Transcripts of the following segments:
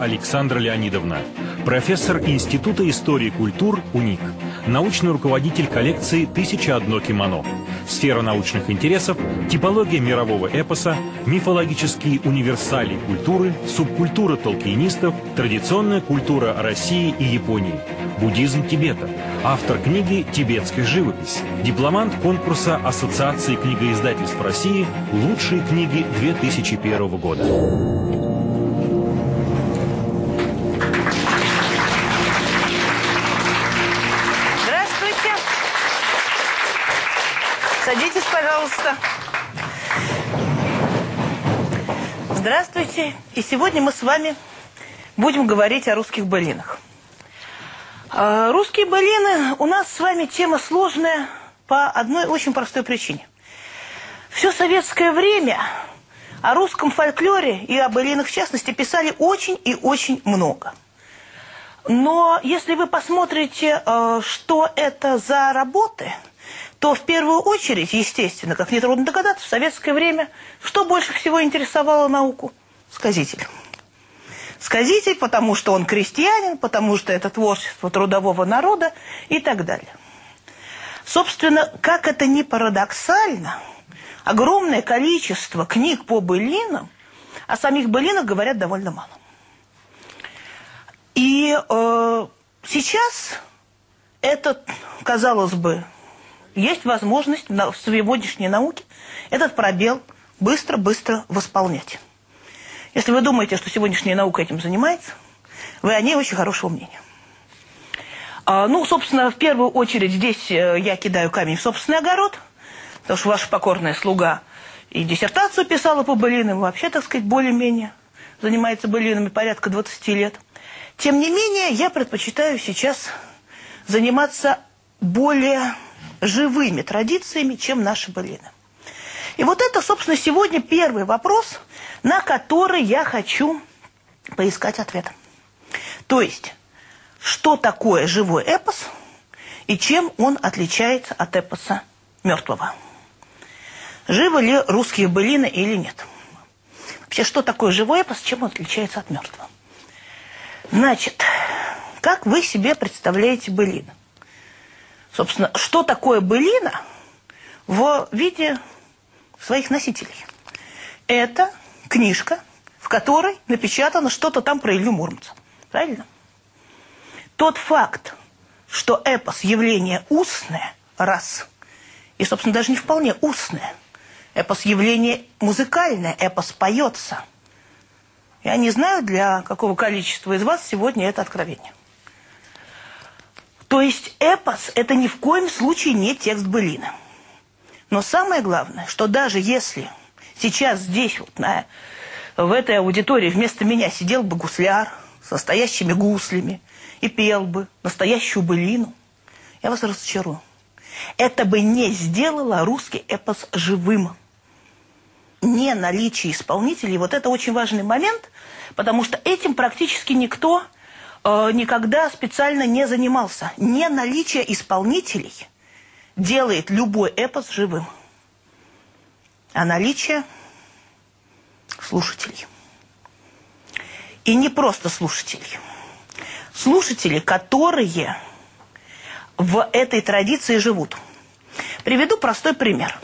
Александра Леонидовна, профессор Института истории культур УНИК, научный руководитель коллекции «Тысяча одно кимоно», сфера научных интересов, типология мирового эпоса, мифологические универсалии культуры, субкультура толкинистов, традиционная культура России и Японии, буддизм Тибета, автор книги «Тибетская живопись», дипломант конкурса Ассоциации книгоиздательств России. «Лучшие книги 2001 года». Пожалуйста. Здравствуйте. И сегодня мы с вами будем говорить о русских былинах. А, русские былины у нас с вами тема сложная по одной очень простой причине. Все советское время о русском фольклоре и о былинах в частности писали очень и очень много. Но если вы посмотрите, а, что это за работы – то в первую очередь, естественно, как нетрудно догадаться, в советское время что больше всего интересовало науку? Сказитель. Сказитель, потому что он крестьянин, потому что это творчество трудового народа и так далее. Собственно, как это ни парадоксально, огромное количество книг по былинам, о самих былинах говорят довольно мало. И э, сейчас этот, казалось бы, есть возможность в сегодняшней науке этот пробел быстро-быстро восполнять. Если вы думаете, что сегодняшняя наука этим занимается, вы о ней очень хорошего мнения. А, ну, собственно, в первую очередь здесь э, я кидаю камень в собственный огород, потому что ваша покорная слуга и диссертацию писала по былинам, вообще, так сказать, более-менее занимается былинами порядка 20 лет. Тем не менее, я предпочитаю сейчас заниматься более живыми традициями, чем наши былины. И вот это, собственно, сегодня первый вопрос, на который я хочу поискать ответ. То есть, что такое живой эпос и чем он отличается от эпоса мертвого? Живы ли русские былины или нет? Вообще, что такое живой эпос, чем он отличается от мертвого? Значит, как вы себе представляете былины? Собственно, что такое былина в виде своих носителей? Это книжка, в которой напечатано что-то там про Илью Муромца. Правильно? Тот факт, что эпос – явление устное, раз, и, собственно, даже не вполне устное. Эпос – явление музыкальное, эпос поется. Я не знаю, для какого количества из вас сегодня это откровение. То есть эпос – это ни в коем случае не текст былины. Но самое главное, что даже если сейчас здесь, вот на, в этой аудитории вместо меня сидел бы гусляр с настоящими гуслями и пел бы настоящую былину, я вас разочарую. Это бы не сделало русский эпос живым. Не наличие исполнителей, вот это очень важный момент, потому что этим практически никто Э, никогда специально не занимался. Не наличие исполнителей делает любой эпос живым, а наличие слушателей. И не просто слушателей. Слушатели, которые в этой традиции живут. Приведу простой пример.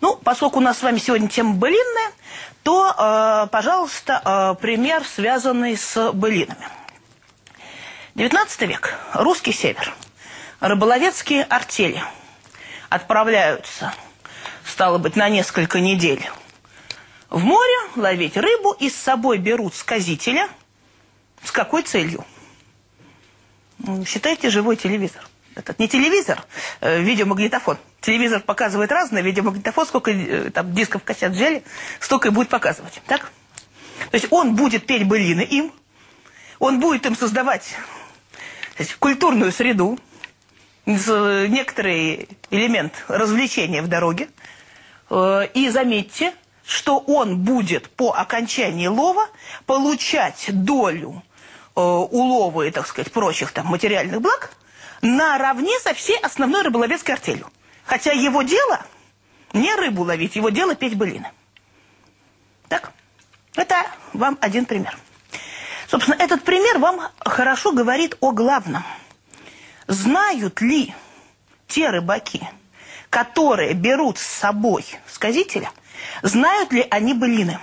Ну, поскольку у нас с вами сегодня тема былинная, то, э, пожалуйста, э, пример, связанный с былинами. 19 век. Русский север. Рыболовецкие артели отправляются, стало быть, на несколько недель в море ловить рыбу и с собой берут сказителя. С какой целью? Считайте живой телевизор. Это не телевизор, э, видеомагнитофон. Телевизор показывает разное, видеомагнитофон, сколько э, там дисков кассет взяли, столько и будет показывать. Так? То есть он будет петь былины им, он будет им создавать культурную среду, некоторый элемент развлечения в дороге. Э, и заметьте, что он будет по окончании лова получать долю э, улова и, так сказать, прочих там материальных благ наравне со всей основной рыболовецкой артелью. Хотя его дело не рыбу ловить, его дело петь былины. Так? Это вам один пример. Собственно, этот пример вам хорошо говорит о главном. Знают ли те рыбаки, которые берут с собой сказителя, знают ли они былины?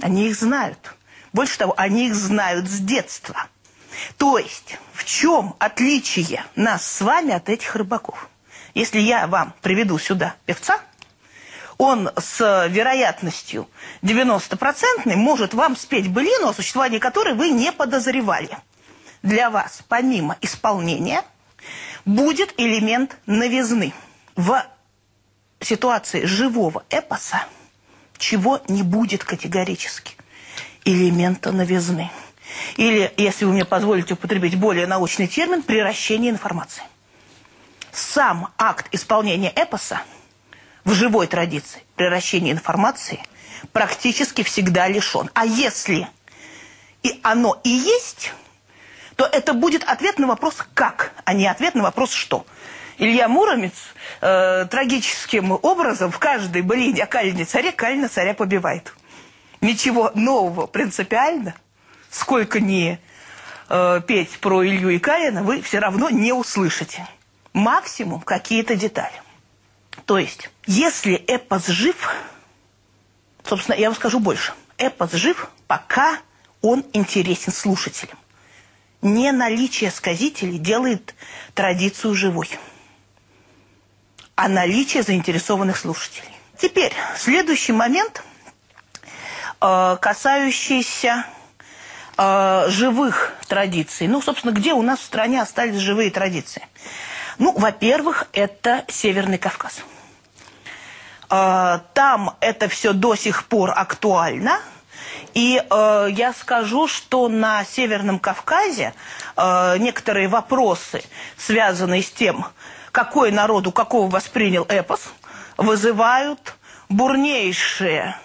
Они их знают. Больше того, они их знают с детства. То есть, в чем отличие нас с вами от этих рыбаков? Если я вам приведу сюда певца, он с вероятностью 90% может вам спеть былину, о существовании которой вы не подозревали. Для вас, помимо исполнения, будет элемент новизны. В ситуации живого эпоса чего не будет категорически? Элемента новизны. Или, если вы мне позволите употребить более научный термин, приращение информации. Сам акт исполнения эпоса в живой традиции, приращение информации, практически всегда лишен. А если и оно и есть, то это будет ответ на вопрос «как», а не ответ на вопрос «что». Илья Муромец э, трагическим образом в каждой былине о Калине царе Калина царя побивает. Ничего нового принципиально – сколько ни э, петь про Илью и Каина, вы все равно не услышите. Максимум какие-то детали. То есть, если эпос жив, собственно, я вам скажу больше. Эпос жив, пока он интересен слушателям. Не наличие сказителей делает традицию живой, а наличие заинтересованных слушателей. Теперь, следующий момент, э, касающийся э, живых традиций. Ну, собственно, где у нас в стране остались живые традиции? Ну, во-первых, это Северный Кавказ. Э, там это все до сих пор актуально. И э, я скажу, что на Северном Кавказе э, некоторые вопросы, связанные с тем, какой народ у какого воспринял эпос, вызывают бурнейшие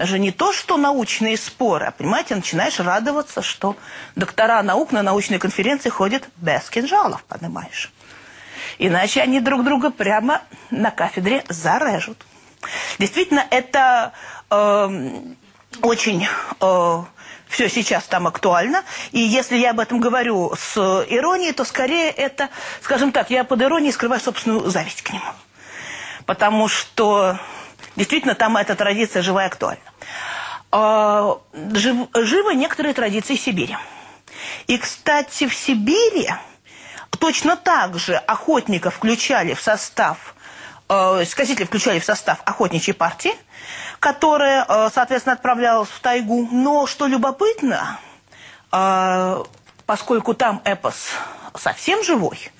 даже не то, что научные споры, а, понимаете, начинаешь радоваться, что доктора наук на научной конференции ходят без кинжалов, понимаешь. Иначе они друг друга прямо на кафедре зарежут. Действительно, это э, очень... Э, все сейчас там актуально. И если я об этом говорю с иронией, то скорее это, скажем так, я под иронией скрываю собственную зависть к нему. Потому что действительно там эта традиция живая и актуальна. А, жив, живы некоторые традиции Сибири. И, кстати, в Сибири точно так же охотников включали в состав, э, включали в состав охотничьей партии, которая, э, соответственно, отправлялась в тайгу. Но, что любопытно, э, поскольку там эпос совсем живой,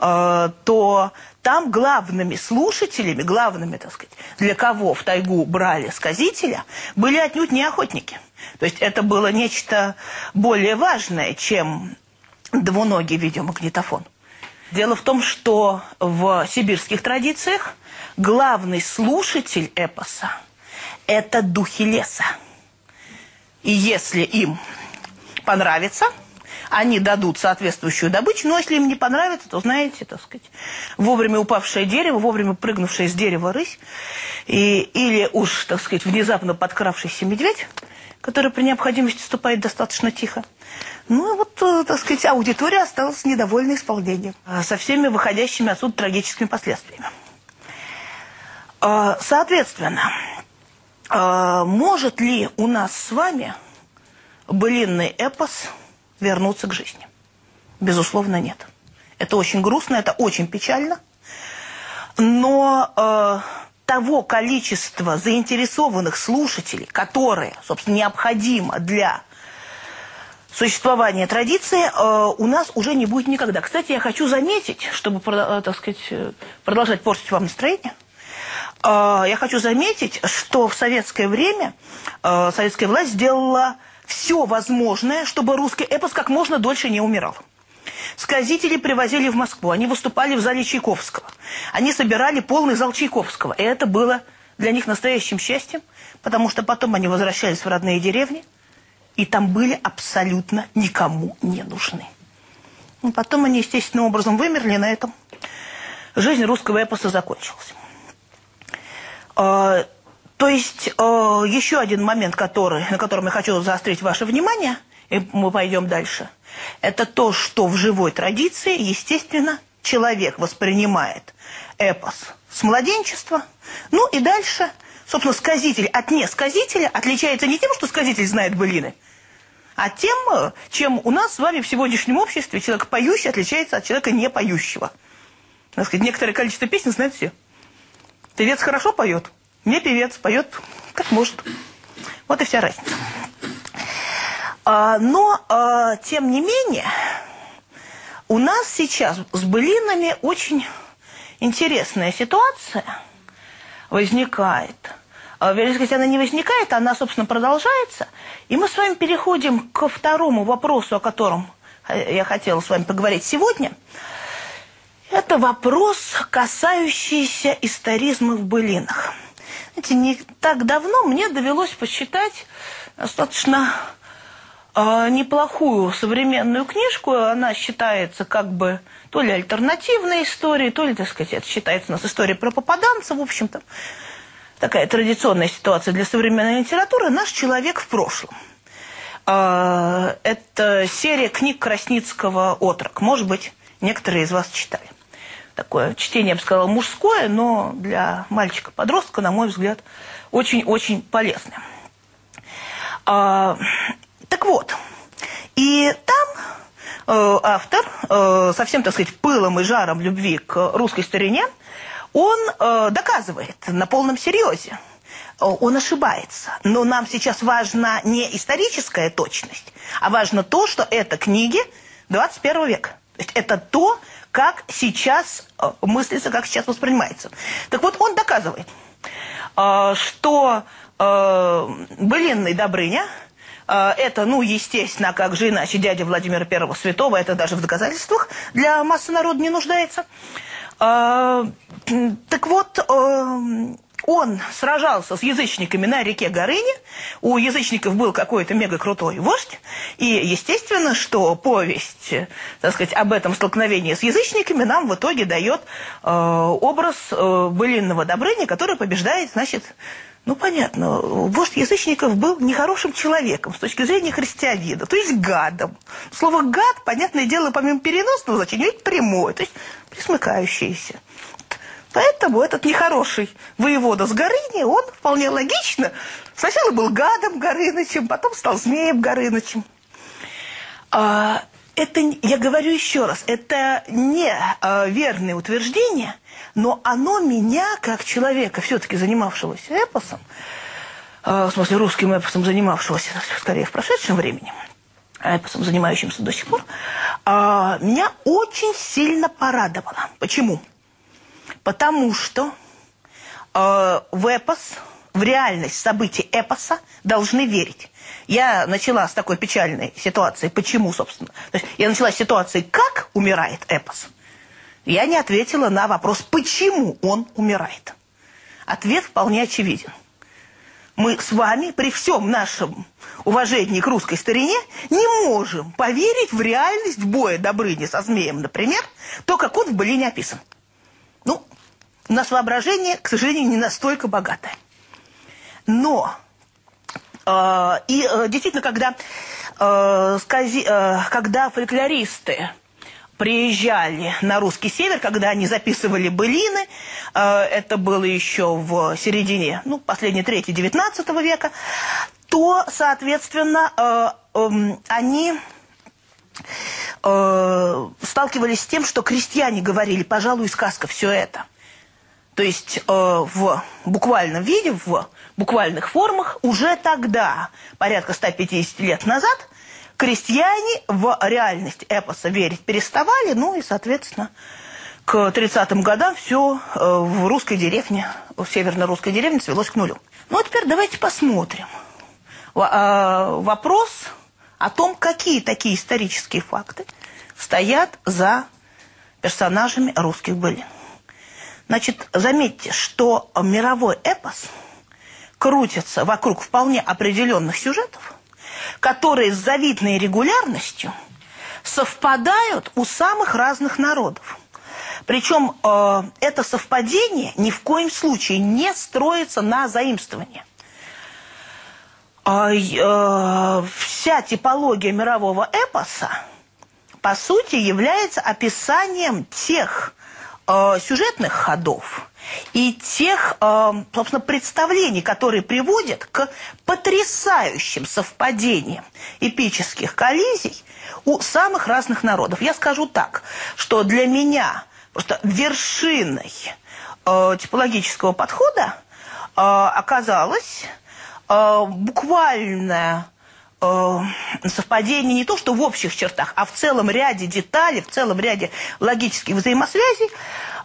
э, то там главными слушателями, главными, так сказать, для кого в тайгу брали сказителя, были отнюдь не охотники. То есть это было нечто более важное, чем двуногий видеомагнитофон. Дело в том, что в сибирских традициях главный слушатель эпоса – это духи леса. И если им понравится – они дадут соответствующую добычу, но если им не понравится, то, знаете, так сказать, вовремя упавшее дерево, вовремя прыгнувшая с дерева рысь, и, или уж, так сказать, внезапно подкравшийся медведь, который при необходимости ступает достаточно тихо. Ну, вот, э, так сказать, аудитория осталась недовольна исполнением, а со всеми выходящими отсюда трагическими последствиями. А, соответственно, может ли у нас с вами былинный эпос – вернуться к жизни? Безусловно, нет. Это очень грустно, это очень печально. Но э, того количества заинтересованных слушателей, которые, собственно, необходимо для существования традиции, э, у нас уже не будет никогда. Кстати, я хочу заметить, чтобы, э, так сказать, э, продолжать портить вам настроение, я хочу заметить, что в советское время советская власть сделала все возможное, чтобы русский эпос как можно дольше не умирал. Сказители привозили в Москву, они выступали в зале Чайковского. Они собирали полный зал Чайковского. И это было для них настоящим счастьем, потому что потом они возвращались в родные деревни, и там были абсолютно никому не нужны. И потом они естественным образом вымерли, на этом жизнь русского эпоса закончилась. А, то есть э, еще один момент, который, на котором я хочу заострить ваше внимание, и мы пойдем дальше, это то, что в живой традиции, естественно, человек воспринимает эпос с младенчества. Ну и дальше, собственно, сказитель от несказителя отличается не тем, что сказитель знает былины, а тем, чем у нас с вами в сегодняшнем обществе человек поющий отличается от человека не поющего. Так сказать, некоторое количество песен знают все. Певец хорошо поет, не певец, поет как может. Вот и вся разница. А, но, а, тем не менее, у нас сейчас с былинами очень интересная ситуация возникает. А, вернее сказать, она не возникает, она, собственно, продолжается. И мы с вами переходим ко второму вопросу, о котором я хотела с вами поговорить сегодня. Это вопрос, касающийся историзма в былинах. Знаете, не так давно мне довелось посчитать достаточно э, неплохую современную книжку. Она считается как бы то ли альтернативной историей, то ли, так сказать, это считается у нас историей про попаданца, в общем-то. Такая традиционная ситуация для современной литературы. «Наш человек в прошлом». Э, это серия книг Красницкого «Отрок». Может быть, некоторые из вас читали такое чтение, я бы сказала, мужское, но для мальчика-подростка, на мой взгляд, очень-очень полезное. Так вот, и там э, автор, э, совсем, так сказать, пылом и жаром любви к русской старине, он э, доказывает на полном серьезе, он ошибается. Но нам сейчас важна не историческая точность, а важно то, что это книги 21 века. То есть это то, как сейчас э, мыслится, как сейчас воспринимается. Так вот, он доказывает, э, что э, былинный Добрыня это, ну, естественно, как же иначе, дядя Владимира Первого Святого, это даже в доказательствах для массы народа не нуждается. Так вот, он сражался с язычниками на реке Горыне. У язычников был какой-то мега-крутой вождь. И естественно, что повесть, так сказать, об этом столкновении с язычниками нам в итоге дает э, образ э, былинного Добрыни, который побеждает, значит, ну, понятно, вождь язычников был нехорошим человеком с точки зрения христианина, то есть гадом. Слово «гад», понятное дело, помимо переносного значения, ведь прямое, то есть присмыкающееся. Поэтому этот нехороший воевода с Горыни, он вполне логично сначала был гадом Горынычем, потом стал змеем Горынычем. А, это, я говорю еще раз, это не а, верное утверждение, но оно меня, как человека, все-таки занимавшегося эпосом, а, в смысле русским эпосом, занимавшегося скорее в прошедшем времени, эпосом, занимающимся до сих пор, а, меня очень сильно порадовало. Почему? Потому что э, в эпос, в реальность событий эпоса должны верить. Я начала с такой печальной ситуации. Почему, собственно? То есть я начала с ситуации, как умирает эпос. Я не ответила на вопрос, почему он умирает. Ответ вполне очевиден. Мы с вами при всем нашем уважении к русской старине не можем поверить в реальность боя Добрыни со змеем, например, то, как он в былине описан. Ну, у нас воображение, к сожалению, не настолько богатое. Но, э, и э, действительно, когда, э, скази, э, когда фольклористы приезжали на русский север, когда они записывали былины, э, это было еще в середине, ну, последней трети XIX века, то, соответственно, э, э, они э, сталкивались с тем, что крестьяне говорили, пожалуй, сказка, все это – то есть в буквальном виде, в буквальных формах, уже тогда, порядка 150 лет назад, крестьяне в реальность эпоса верить переставали, ну и, соответственно, к 30-м годам все э, в русской деревне, в северно-русской деревне свелось к нулю. Ну, а теперь давайте посмотрим. Э, вопрос о том, какие такие исторические факты стоят за персонажами русских былин. Значит, заметьте, что мировой эпос крутится вокруг вполне определенных сюжетов, которые с завидной регулярностью совпадают у самых разных народов. Причем э, это совпадение ни в коем случае не строится на заимствование. А, э, вся типология мирового эпоса, по сути, является описанием тех э, сюжетных ходов и тех, э, собственно, представлений, которые приводят к потрясающим совпадениям эпических коллизий у самых разных народов. Я скажу так, что для меня просто вершиной э, типологического подхода э, оказалось э, буквальное э, совпадение не то, что в общих чертах, а в целом ряде деталей, в целом ряде логических взаимосвязей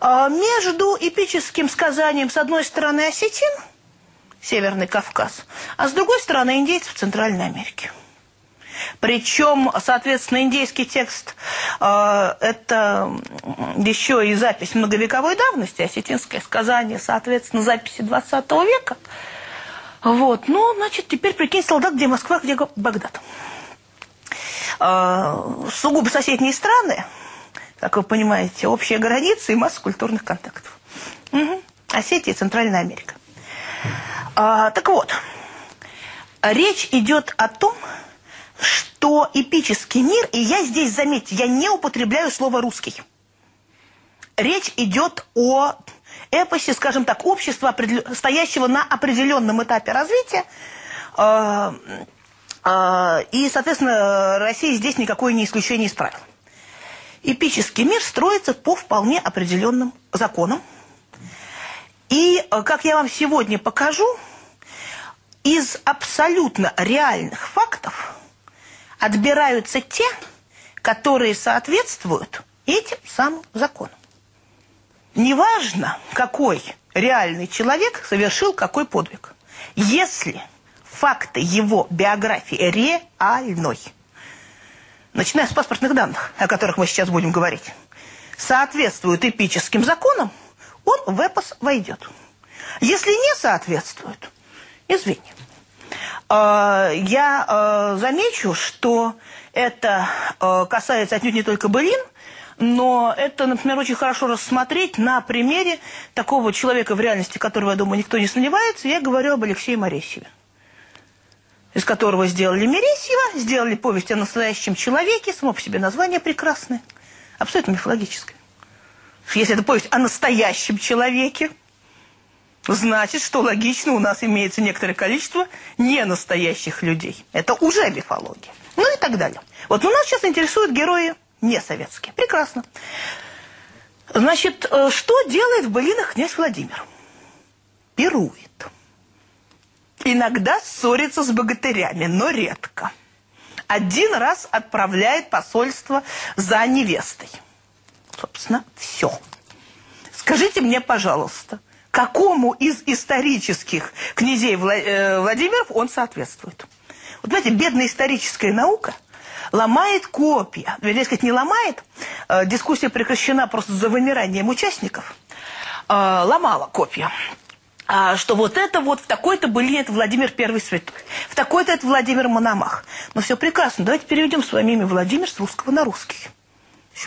э, между эпическим сказанием, с одной стороны, осетин, Северный Кавказ, а с другой стороны, индейцев Центральной Америки. Причем, соответственно, индейский текст э, это еще и запись многовековой давности, осетинское сказание, соответственно, записи 20 века. Вот, ну, значит, теперь прикинь, солдат, где Москва, где Багдад. Э, сугубо соседние страны, как вы понимаете, общая граница и масса культурных контактов. Угу. Осетия и Центральная Америка. А, так вот, речь идет о том, что эпический мир, и я здесь, заметьте, я не употребляю слово «русский». Речь идет о эпосе, скажем так, общества, стоящего на определенном этапе развития, э, э, и, соответственно, Россия здесь никакое не исключение из правил. Эпический мир строится по вполне определенным законам. И, э, как я вам сегодня покажу, из абсолютно реальных фактов отбираются те, которые соответствуют этим самым законам. Неважно, какой реальный человек совершил какой подвиг. Если факты его биографии реальной, начиная с паспортных данных, о которых мы сейчас будем говорить, соответствуют эпическим законам, он в эпос войдет. Если не соответствует, извини. А, я а, замечу, что это а, касается отнюдь не только былин, но это, например, очень хорошо рассмотреть на примере такого человека в реальности, которого, я думаю, никто не сомневается. Я говорю об Алексее Моресьеве, из которого сделали Мересьева, сделали повесть о настоящем человеке, само по себе название прекрасное, абсолютно мифологическое. Если это повесть о настоящем человеке, значит, что логично у нас имеется некоторое количество ненастоящих людей. Это уже мифология. Ну и так далее. Вот но нас сейчас интересуют герои не советские. Прекрасно. Значит, э, что делает в былинах князь Владимир? Пирует. Иногда ссорится с богатырями, но редко. Один раз отправляет посольство за невестой. Собственно, все. Скажите мне, пожалуйста, какому из исторических князей э, Владимиров он соответствует? Вот знаете, бедная историческая наука – ломает копья. Вернее сказать, не ломает. Э, дискуссия прекращена просто за вымиранием участников. Э, ломала копья а, что вот это вот в такой-то были это Владимир Первый Святой, в такой-то это Владимир Мономах. Но все прекрасно. Давайте переведем с вами имя Владимир с русского на русский.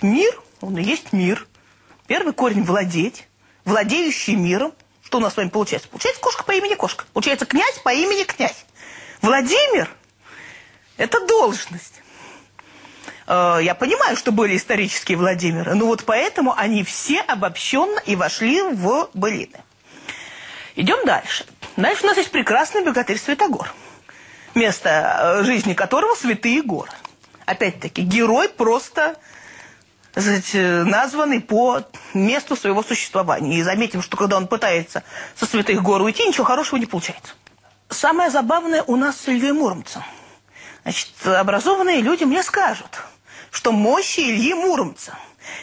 Мир, он и есть мир. Первый корень – владеть, владеющий миром. Что у нас с вами получается? Получается кошка по имени кошка. Получается князь по имени князь. Владимир – это должность. Э, я понимаю, что были исторические Владимиры, но вот поэтому они все обобщенно и вошли в былины. Идем дальше. Дальше у нас есть прекрасный богатырь Святогор, место э, жизни которого святые горы. Опять-таки, герой просто сказать, э, названный по месту своего существования. И заметим, что когда он пытается со святых гор уйти, ничего хорошего не получается. Самое забавное у нас с Ильей Муромцем. Значит, образованные люди мне скажут – что мощи Ильи Муромца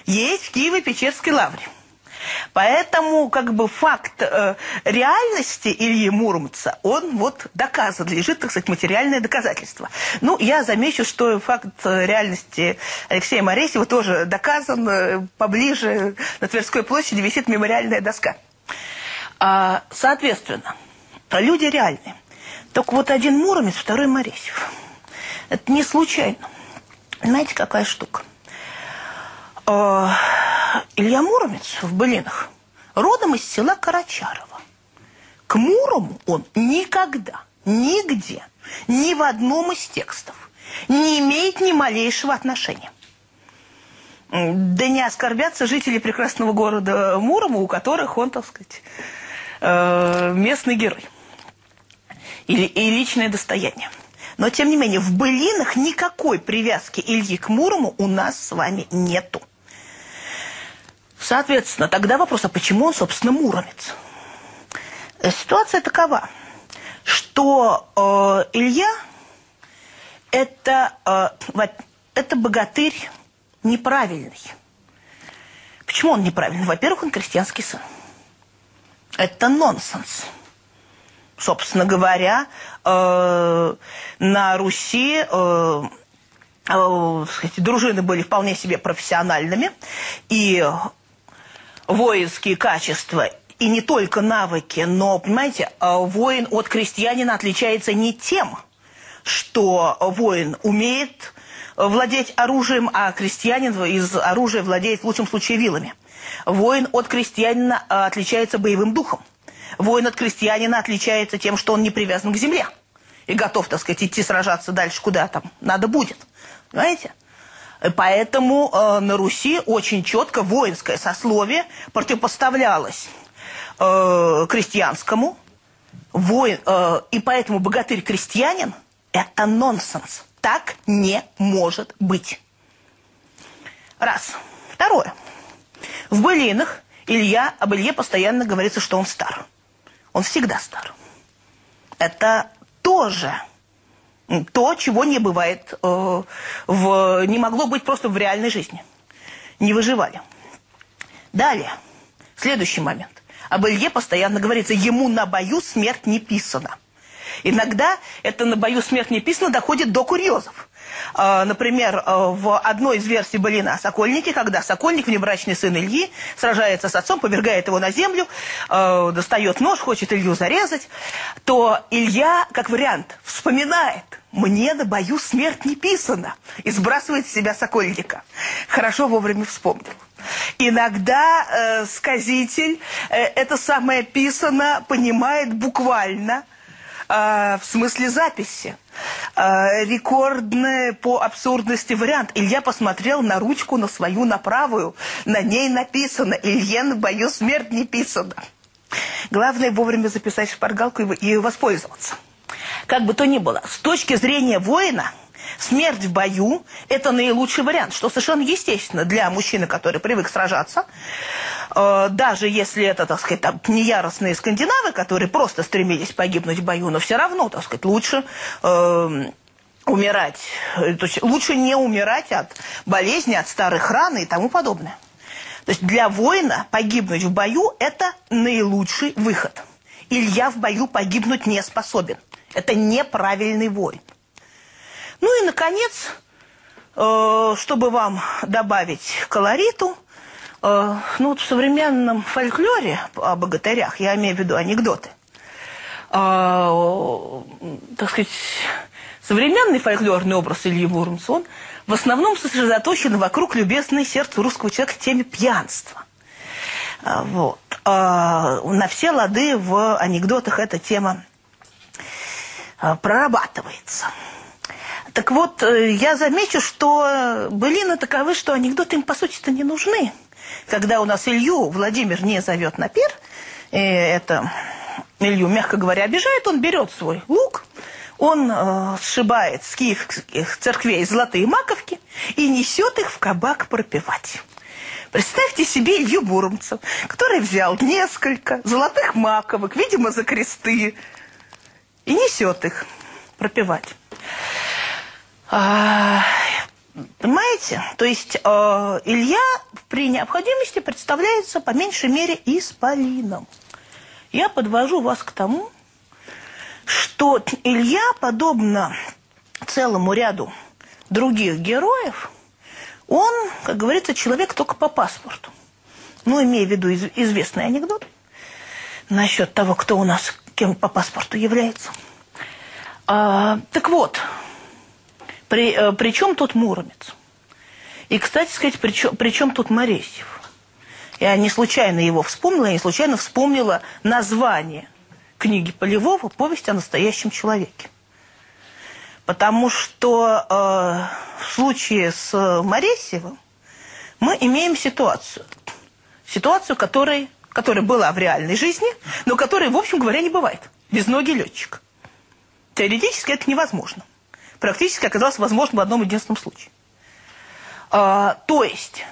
есть в Киево-Печерской лавре. Поэтому как бы факт э, реальности Ильи Муромца, он вот доказан, лежит, так сказать, материальное доказательство. Ну, я замечу, что факт э, реальности Алексея Моресева тоже доказан. Э, поближе на Тверской площади висит мемориальная доска. А, соответственно, люди реальные. Только вот один Муромец, второй Моресев. Это не случайно. Знаете, какая штука? Э, Илья Муромец в былинах родом из села Карачарова. К Мурому он никогда нигде, ни в одном из текстов не имеет ни малейшего отношения. Да не оскорбятся жители прекрасного города Мурома, у которых он, так сказать, э, местный герой. Или, и личное достояние. Но, тем не менее, в былинах никакой привязки Ильи к Мурому у нас с вами нету. Соответственно, тогда вопрос, а почему он, собственно, муромец? Ситуация такова, что э, Илья это, э, это богатырь неправильный. Почему он неправильный? Во-первых, он крестьянский сын. Это нонсенс. Собственно говоря, э, на Руси э, э, сказать, дружины были вполне себе профессиональными, и воинские качества и не только навыки, но, понимаете, э, воин от крестьянина отличается не тем, что воин умеет владеть оружием, а крестьянин из оружия владеет в лучшем случае вилами. Воин от крестьянина э, отличается боевым духом. Воин от крестьянина отличается тем, что он не привязан к земле и готов, так сказать, идти сражаться дальше, куда там надо будет. Понимаете? Поэтому э, на Руси очень четко воинское сословие противопоставлялось э, крестьянскому. Воин, э, и поэтому богатырь-крестьянин – это нонсенс. Так не может быть. Раз. Второе. В былинах Илья, об Илье постоянно говорится, что он стар. Он всегда стар. Это тоже то, чего не бывает, э, в, не могло быть просто в реальной жизни. Не выживали. Далее, следующий момент. Об Илье постоянно говорится, ему на бою смерть не писана. Иногда это на бою смерть не писано доходит до курьезов. А, например, а, в одной из версий Балина Сокольники, когда Сокольник, внебрачный сын Ильи, сражается с отцом, повергает его на землю, а, достает нож, хочет Илью зарезать, то Илья, как вариант, вспоминает, мне на бою смерть не писана, и сбрасывает с себя Сокольника. Хорошо вовремя вспомнил. Иногда э, сказитель э, это самое писано понимает буквально – э, в смысле записи. Э, рекордный по абсурдности вариант. Илья посмотрел на ручку на свою, на правую. На ней написано «Илье на бою смерть не писано». Главное вовремя записать шпаргалку и воспользоваться. Как бы то ни было, с точки зрения воина – Смерть в бою – это наилучший вариант, что совершенно естественно для мужчины, который привык сражаться. Э, даже если это, так сказать, там, не яростные скандинавы, которые просто стремились погибнуть в бою, но все равно, так сказать, лучше э, умирать, то есть лучше не умирать от болезни, от старых ран и тому подобное. То есть для воина погибнуть в бою – это наилучший выход. Илья в бою погибнуть не способен. Это неправильный воин. Ну и, наконец, э, чтобы вам добавить колориту, э, ну вот в современном фольклоре о богатырях, я имею в виду анекдоты, э, так сказать, современный фольклорный образ Ильи Муромца, он в основном сосредоточен вокруг любезной сердцу русского человека теме пьянства. Вот. На все лады в анекдотах эта тема прорабатывается. Так вот, э, я замечу, что былины таковы, что анекдоты им, по сути-то, не нужны. Когда у нас Илью Владимир не зовет на пир, и это Илью, мягко говоря, обижает, он берет свой лук, он э, сшибает с киевских церквей золотые маковки и несет их в кабак пропивать. Представьте себе Илью Буромцев, который взял несколько золотых маковок, видимо, за кресты, и несет их пропивать. А, понимаете? То есть э, Илья при необходимости представляется по меньшей мере исполином. Я подвожу вас к тому, что Илья, подобно целому ряду других героев, он, как говорится, человек только по паспорту. Ну, имея в виду из, известный анекдот насчет того, кто у нас кем по паспорту является. А, так вот, при, э, при чем тут Муромец? И, кстати сказать, при чем, при чем тут Моресьев? Я не случайно его вспомнила, я не случайно вспомнила название книги Полевого «Повесть о настоящем человеке». Потому что э, в случае с Моресьевым мы имеем ситуацию. Ситуацию, которой, которая была в реальной жизни, но которой, в общем говоря, не бывает. Без ноги летчик. Теоретически это невозможно. Практически оказалось возможно в одном единственном случае. А, то есть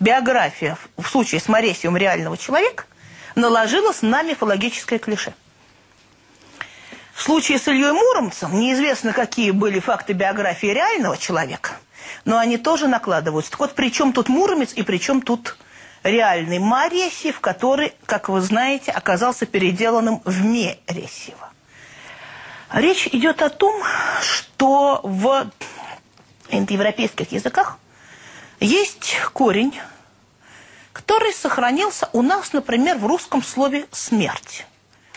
биография в случае с Моресием реального человека наложилась на мифологическое клише. В случае с Ильей Муромцем неизвестно, какие были факты биографии реального человека, но они тоже накладываются. Так вот, при чем тут Муромец и при чем тут реальный Маресьев, который, как вы знаете, оказался переделанным в Мересьева. Речь идет о том, что в индоевропейских языках есть корень, который сохранился у нас, например, в русском слове «смерть».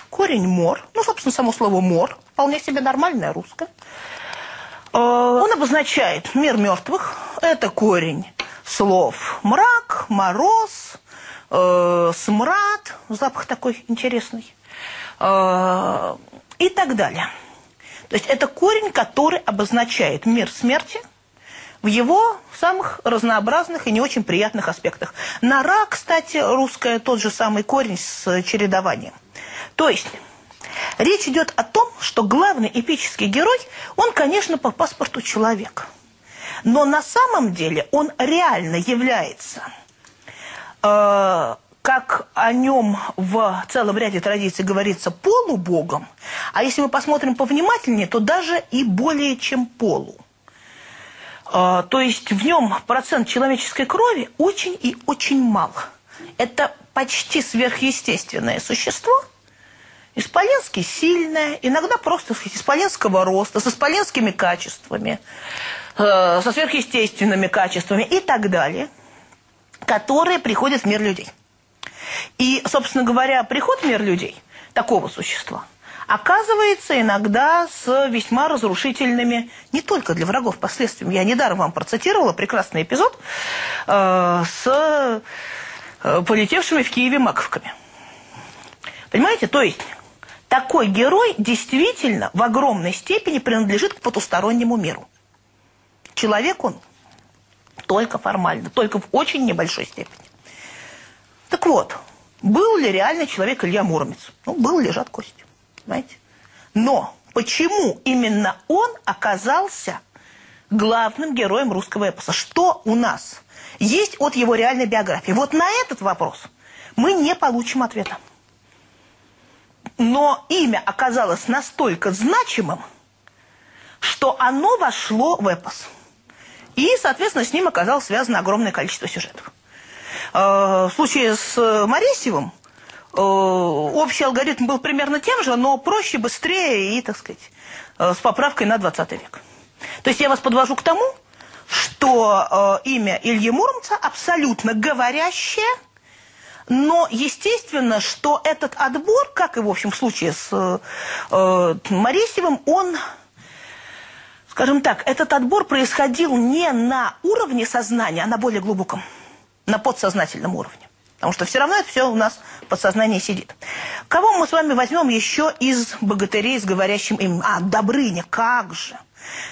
Корень «мор», ну, собственно, само слово «мор», вполне себе нормальное русское. Э, он обозначает мир мертвых. Это корень слов «мрак», «мороз», э, «смрад», запах такой интересный, э, и так далее. То есть это корень, который обозначает мир смерти – в его самых разнообразных и не очень приятных аспектах. Нора, кстати, русская, тот же самый корень с чередованием. То есть... Речь идет о том, что главный эпический герой, он, конечно, по паспорту человек. Но на самом деле он реально является, э, как о нем в целом ряде традиций говорится, полубогом. А если мы посмотрим повнимательнее, то даже и более чем полу. А, то есть в нем процент человеческой крови очень и очень мал. Это почти сверхъестественное существо. Исполенский сильное, иногда просто исполенского роста, с исполенскими качествами, э, со сверхъестественными качествами и так далее, которые приходят в мир людей. И, собственно говоря, приход в мир людей такого существа – оказывается иногда с весьма разрушительными, не только для врагов, последствиями. Я недаром вам процитировала прекрасный эпизод э, с э, полетевшими в Киеве маковками. Понимаете? То есть такой герой действительно в огромной степени принадлежит к потустороннему миру. Человек он только формально, только в очень небольшой степени. Так вот, был ли реальный человек Илья Муромец? Ну, был, лежат кости. Понимаете? Но почему именно он оказался главным героем русского эпоса? Что у нас есть от его реальной биографии? Вот на этот вопрос мы не получим ответа. Но имя оказалось настолько значимым, что оно вошло в эпос. И, соответственно, с ним оказалось связано огромное количество сюжетов. Э, в случае с Моресьевым Э, общий алгоритм был примерно тем же, но проще, быстрее и, так сказать, э, с поправкой на 20 век. То есть я вас подвожу к тому, что э, имя Ильи Муромца абсолютно говорящее, но естественно, что этот отбор, как и в общем случае с э, Моресевым, он, скажем так, этот отбор происходил не на уровне сознания, а на более глубоком, на подсознательном уровне. Потому что все равно это все у нас в подсознании сидит. Кого мы с вами возьмем еще из богатырей с говорящим именем? А, Добрыня, как же!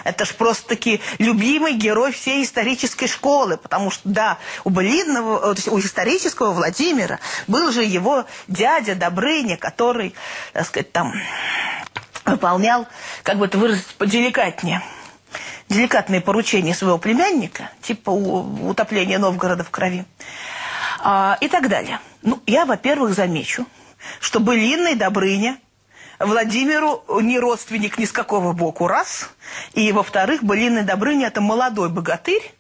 Это ж просто-таки любимый герой всей исторической школы, потому что, да, у былинного, э, то есть у исторического Владимира был же его дядя Добрыня, который, так сказать, там выполнял, как бы это выразить поделикатнее, деликатные поручения своего племянника, типа утопления Новгорода в крови а, и так далее. Ну, я, во-первых, замечу, что былинный Добрыня Владимиру не родственник ни с какого боку, раз. И, во-вторых, былинный Добрыня – это молодой богатырь.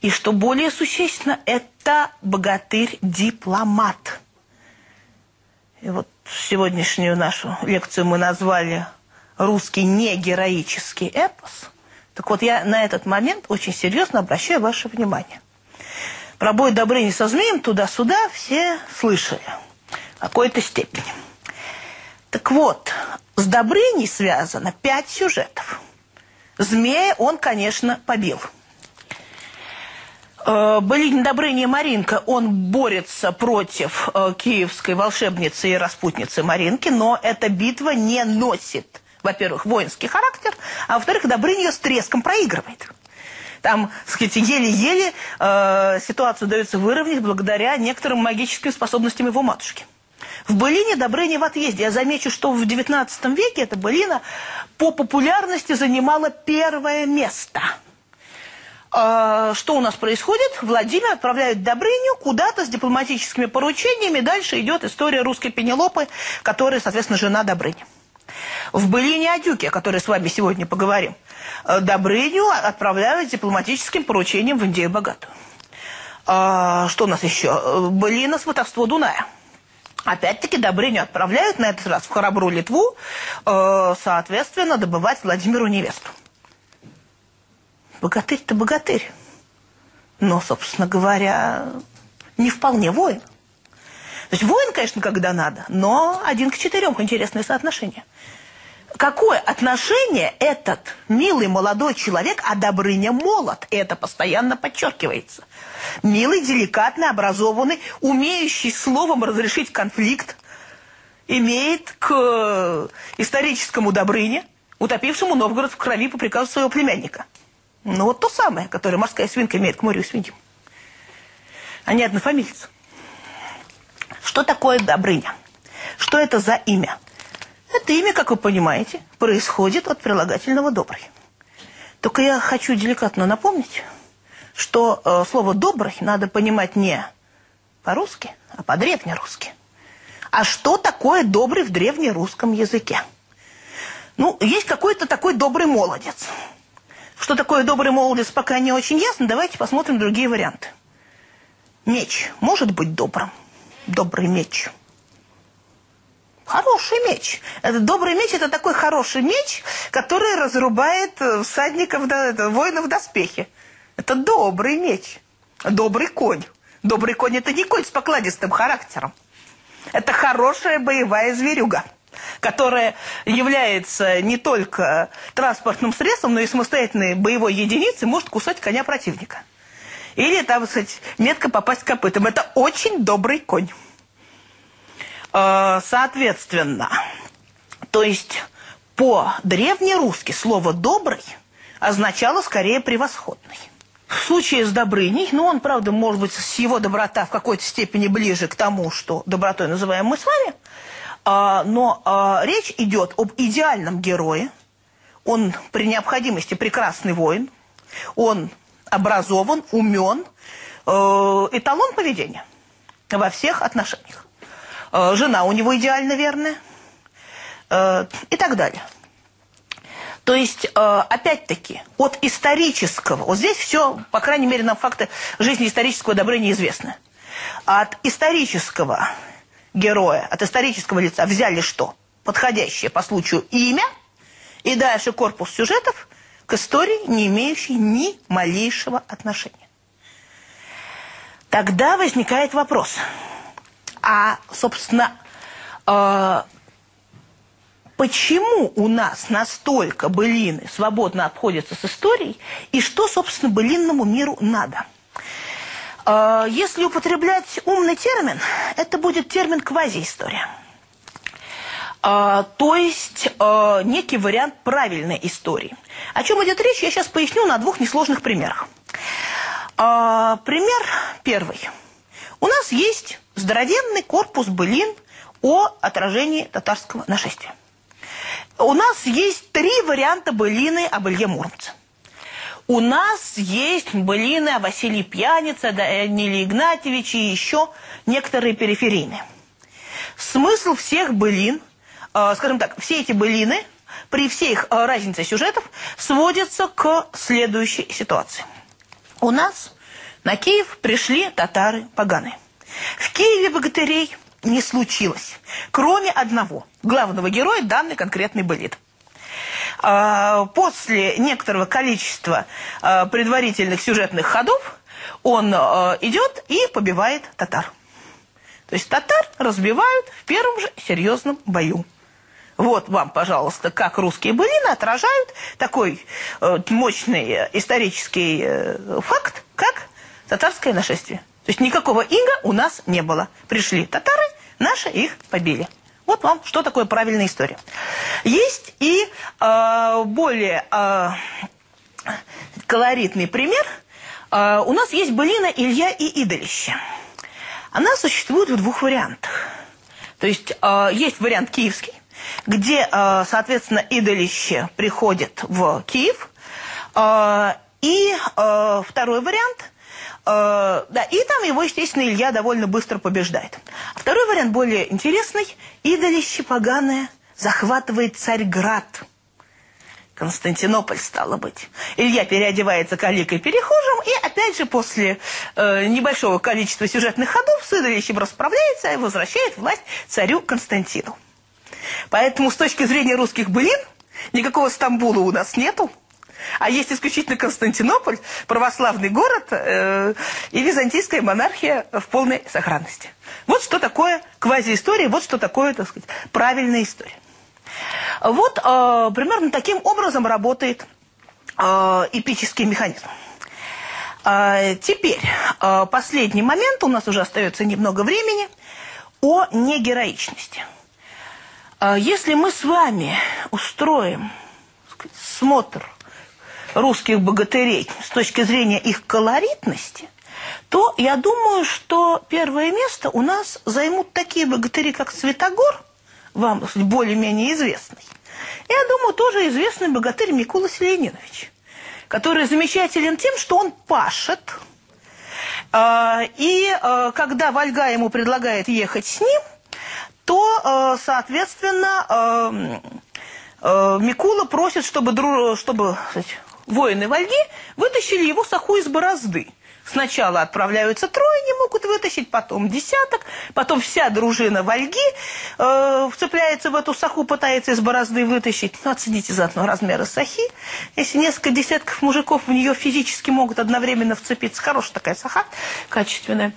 И, что более существенно, это богатырь-дипломат. И вот сегодняшнюю нашу лекцию мы назвали «Русский негероический эпос». Так вот, я на этот момент очень серьезно обращаю ваше внимание. Про бой Добрыни со змеем туда-сюда все слышали в какой-то степени. Так вот, с Добрыней связано пять сюжетов. Змея он, конечно, побил. Э, Былинин Добрыня Маринка, он борется против э, киевской волшебницы и распутницы Маринки, но эта битва не носит, во-первых, воинский характер, а во-вторых, Добрыня ее с треском проигрывает. Там, так еле-еле э, ситуацию удается выровнять благодаря некоторым магическим способностям его матушки. В былине Добрыня в отъезде. Я замечу, что в XIX веке эта былина по популярности занимала первое место – а, что у нас происходит? Владимир отправляет Добрыню куда-то с дипломатическими поручениями. Дальше идет история русской Пенелопы, которая, соответственно, жена Добрыни. В былине о Дюке, о которой с вами сегодня поговорим, э, Добрыню отправляют с дипломатическим поручением в Индию богатую. А, что у нас еще? Былина «Сватовство Дуная». Опять-таки Добрыню отправляют на этот раз в храбрую Литву, э, соответственно, добывать Владимиру невесту. Богатырь-то богатырь. Но, собственно говоря, не вполне воин. Есть воин, конечно, когда надо, но один к четырем интересное соотношение. Какое отношение этот милый молодой человек, а Добрыня молод, это постоянно подчеркивается. Милый, деликатный, образованный, умеющий словом разрешить конфликт, имеет к историческому Добрыне, утопившему Новгород в крови по приказу своего племянника – ну, вот то самое, которое морская свинка имеет к морю свиньям. Они однофамильцы. Что такое Добрыня? Что это за имя? Это имя, как вы понимаете, происходит от прилагательного «добрый». Только я хочу деликатно напомнить, что э, слово «добрый» надо понимать не по-русски, а по-древнерусски. А что такое «добрый» в древнерусском языке? Ну, есть какой-то такой добрый молодец – что такое добрый молодец, пока не очень ясно. Давайте посмотрим другие варианты. Меч может быть добрым. Добрый меч. Хороший меч. Это добрый меч – это такой хороший меч, который разрубает э, всадников, воинов в доспехе. Это добрый меч. Добрый конь. Добрый конь – это не конь с покладистым характером. Это хорошая боевая зверюга которая является не только транспортным средством, но и самостоятельной боевой единицей, может кусать коня противника. Или, там, сказать, метко попасть копытом. Это очень добрый конь. А, соответственно, то есть по-древнерусски слово «добрый» означало скорее «превосходный». В случае с Добрыней, ну, он, правда, может быть, с его доброта в какой-то степени ближе к тому, что добротой называем мы с вами – а, но а, речь идет об идеальном герое. Он при необходимости прекрасный воин. Он образован, умен. Э, эталон поведения во всех отношениях. Э, жена у него идеально верная. Э, и так далее. То есть, опять-таки, от исторического, вот здесь все, по крайней мере, нам факты жизни исторического добра неизвестны. От исторического героя, от исторического лица взяли что? Подходящее по случаю имя и дальше корпус сюжетов к истории, не имеющей ни малейшего отношения. Тогда возникает вопрос. А, собственно, э, почему у нас настолько былины свободно обходятся с историей, и что, собственно, былинному миру надо – а, если употреблять умный термин, это будет термин квазиистория. То есть а, некий вариант правильной истории. О чем идет речь, я сейчас поясню на двух несложных примерах. Пример первый. У нас есть здоровенный корпус былин о отражении татарского нашествия. У нас есть три варианта былины об Илье Муромце. У нас есть былины о Василии Пьянице, Даниле Игнатьевиче и еще некоторые периферийные. Смысл всех былин, э, скажем так, все эти былины, при всей их э, разнице сюжетов, сводятся к следующей ситуации. У нас на Киев пришли татары поганые. В Киеве богатырей не случилось, кроме одного, главного героя данной конкретной былит – а, после некоторого количества а, предварительных сюжетных ходов он а, идет и побивает татар. То есть татар разбивают в первом же серьезном бою. Вот вам, пожалуйста, как русские былины отражают такой э, мощный исторический э, факт, как татарское нашествие. То есть никакого ига у нас не было. Пришли татары, наши их побили. Вот вам, что такое правильная история. Есть и э, более э, колоритный пример. Э, у нас есть былина Илья и Идолище. Она существует в двух вариантах. То есть э, есть вариант киевский, где, э, соответственно, идолище приходит в Киев. Э, и э, второй вариант да, и там его, естественно, Илья довольно быстро побеждает. Второй вариант более интересный. Идолище поганое захватывает Царьград. Константинополь, стало быть. Илья переодевается каликой перехожим, и опять же после э, небольшого количества сюжетных ходов с расправляется и возвращает власть царю Константину. Поэтому с точки зрения русских былин никакого Стамбула у нас нету. А есть исключительно Константинополь, православный город э, и византийская монархия в полной сохранности. Вот что такое квазиистория, вот что такое, так сказать, правильная история. Вот э, примерно таким образом работает э, эпический механизм. Э, теперь, э, последний момент, у нас уже остается немного времени, о негероичности. Э, если мы с вами устроим сказать, смотр русских богатырей с точки зрения их колоритности, то я думаю, что первое место у нас займут такие богатыри, как Святогор, вам более-менее известный. Я думаю, тоже известный богатырь Микула Селенинович, который замечателен тем, что он пашет. А, и а, когда Вальга ему предлагает ехать с ним, то, а, соответственно, Микула просит, чтобы, чтобы воины Вальги вытащили его саху из борозды. Сначала отправляются трое, не могут вытащить, потом десяток, потом вся дружина Вальги э, вцепляется в эту саху, пытается из борозды вытащить. Ну, оцените заодно размеры сахи. Если несколько десятков мужиков в нее физически могут одновременно вцепиться, хорошая такая саха, качественная.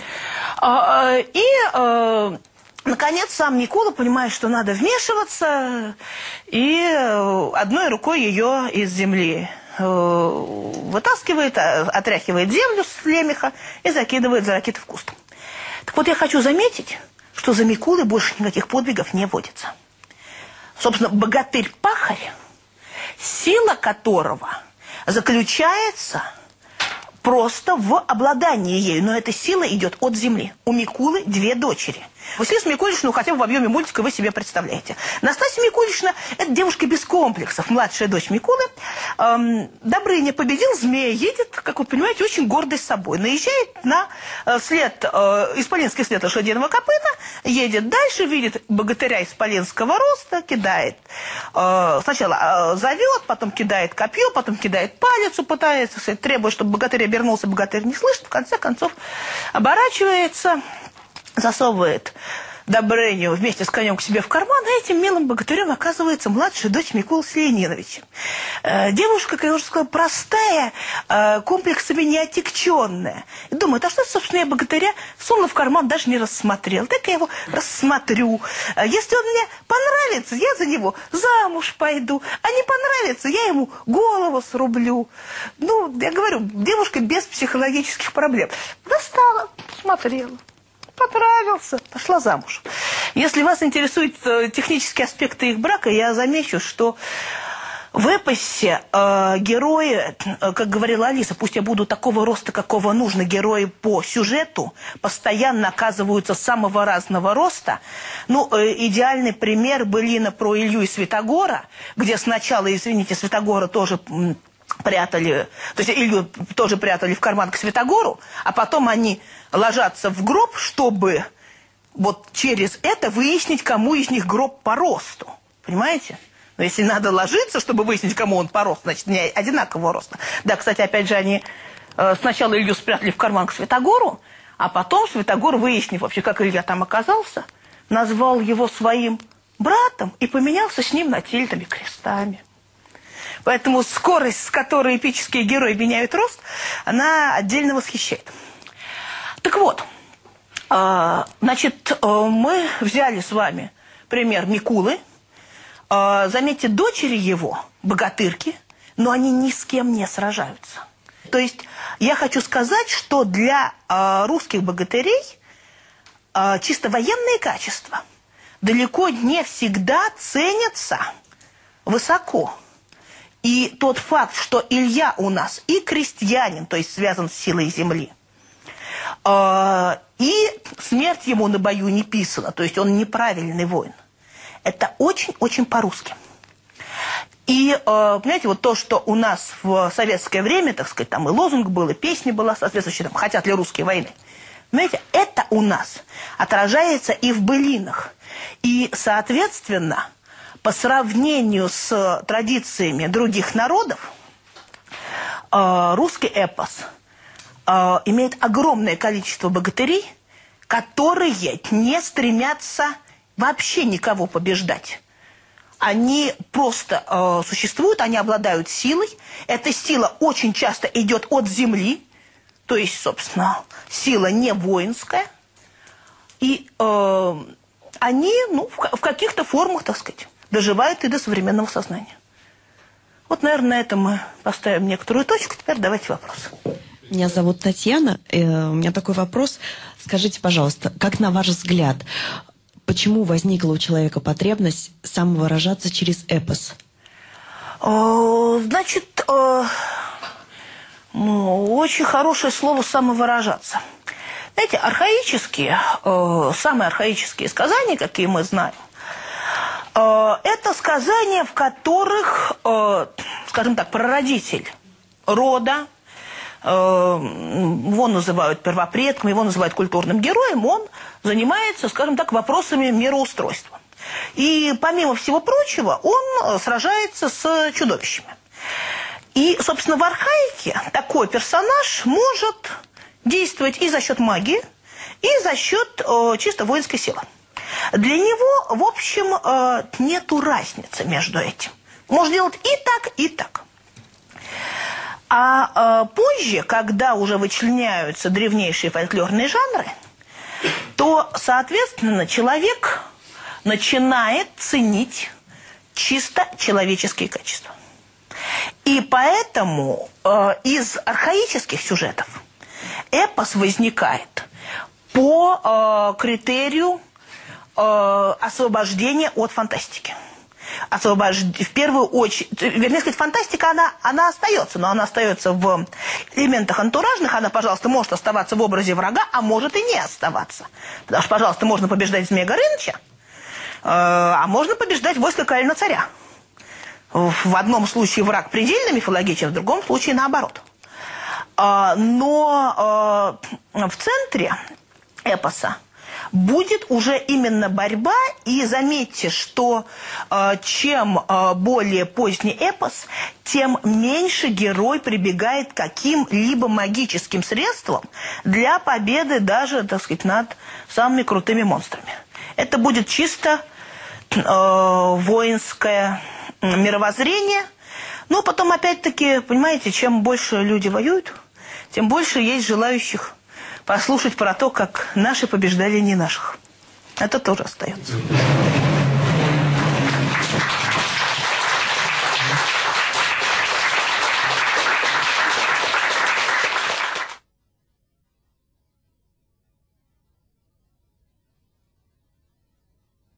А, э, и... Э, Наконец, сам Никола понимает, что надо вмешиваться, и э, одной рукой ее из земли Э, вытаскивает, э, отряхивает землю с лемеха и закидывает за ракеты в куст. Так вот, я хочу заметить, что за Микулой больше никаких подвигов не водится. Собственно, богатырь-пахарь, сила которого заключается просто в обладании ею. Но эта сила идет от земли. У Микулы две дочери – Василиса Микулишна, ну, хотя бы в объеме мультика вы себе представляете. Настасья Микулишна – это девушка без комплексов, младшая дочь Микулы. Эм, Добрыня победил, змея едет, как вы понимаете, очень гордый собой. Наезжает на э, след, э, исполинский след лошадиного копыта, едет дальше, видит богатыря исполинского роста, кидает. Э, сначала э, зовет, потом кидает копье, потом кидает палицу, пытается, требует, чтобы богатырь обернулся, богатырь не слышит, в конце концов оборачивается – засовывает Добрыню вместе с конем к себе в карман, а этим милым богатырем оказывается младшая дочь Микола Селениновича. Э, девушка, как я уже сказала, простая, э, комплексами не отягченная. И думает, а что, собственно, я богатыря сунула в карман, даже не рассмотрел. Так я его рассмотрю. Э, если он мне понравится, я за него замуж пойду. А не понравится, я ему голову срублю. Ну, я говорю, девушка без психологических проблем. Достала, смотрела понравился, пошла замуж. Если вас интересуют э, технические аспекты их брака, я замечу, что в эпосе э, герои, э, как говорила Алиса, пусть я буду такого роста, какого нужно, герои по сюжету постоянно оказываются самого разного роста. Ну, э, идеальный пример былина про Илью и Святогора, где сначала, извините, Святогора тоже прятали, то есть Илью тоже прятали в карман к Святогору, а потом они ложатся в гроб, чтобы вот через это выяснить, кому из них гроб по росту. Понимаете? Но если надо ложиться, чтобы выяснить, кому он по росту, значит, не одинакового роста. Да, кстати, опять же, они э, сначала Илью спрятали в карман к Святогору, а потом Святогор, выяснив вообще, как Илья там оказался, назвал его своим братом и поменялся с ним нательными крестами. Поэтому скорость, с которой эпические герои меняют рост, она отдельно восхищает. Так вот, а, значит, э, мы взяли с вами пример Микулы. А, заметьте, дочери его, богатырки, но они ни с кем не сражаются. То есть я хочу сказать, что для э, русских богатырей чисто военные качества далеко не всегда ценятся высоко. И тот факт, что Илья у нас и крестьянин, то есть связан с силой земли, э, и смерть ему на бою не писана, то есть он неправильный воин, это очень-очень по-русски. И, э, понимаете, вот то, что у нас в советское время, так сказать, там и лозунг был, и песня была соответствующая, там, хотят ли русские войны, понимаете, это у нас отражается и в былинах. И, соответственно, по сравнению с традициями других народов, э, русский эпос э, имеет огромное количество богатырей, которые не стремятся вообще никого побеждать они просто э, существуют, они обладают силой. Эта сила очень часто идет от земли, то есть, собственно, сила не воинская. И э, они ну, в, в каких-то формах, так сказать, доживают и до современного сознания. Вот, наверное, на этом мы поставим некоторую точку. Теперь давайте вопрос. Меня зовут Татьяна. Э, у меня такой вопрос. Скажите, пожалуйста, как на ваш взгляд, Почему возникла у человека потребность самовыражаться через эпос? Значит, э, ну, очень хорошее слово «самовыражаться». Знаете, архаические, э, самые архаические сказания, какие мы знаем, э, это сказания, в которых, скажем так, прародитель рода, его называют первопредком, его называют культурным героем, он занимается, скажем так, вопросами мироустройства. И помимо всего прочего, он э, сражается с чудовищами. И, собственно, в архаике такой персонаж может действовать и за счет магии, и за счет э, чисто воинской силы. Для него, в общем, э, нету разницы между этим. Можно делать и так, и так. А э, позже, когда уже вычленяются древнейшие фольклорные жанры, то, соответственно, человек начинает ценить чисто человеческие качества. И поэтому э, из архаических сюжетов эпос возникает по э, критерию э, освобождения от фантастики освобож... в первую очередь, вернее сказать, фантастика, она, она остается, но она остается в элементах антуражных, она, пожалуйста, может оставаться в образе врага, а может и не оставаться. Потому что, пожалуйста, можно побеждать Змея Горыныча, э, а можно побеждать войско Калина Царя. В одном случае враг предельно мифологичен, в другом случае наоборот. Э, но э, в центре эпоса будет уже именно борьба. И заметьте, что э, чем э, более поздний эпос, тем меньше герой прибегает к каким-либо магическим средствам для победы даже, так сказать, над самыми крутыми монстрами. Это будет чисто э, воинское мировоззрение. Но потом, опять-таки, понимаете, чем больше люди воюют, тем больше есть желающих послушать про то, как наши побеждали не наших. Это тоже остается.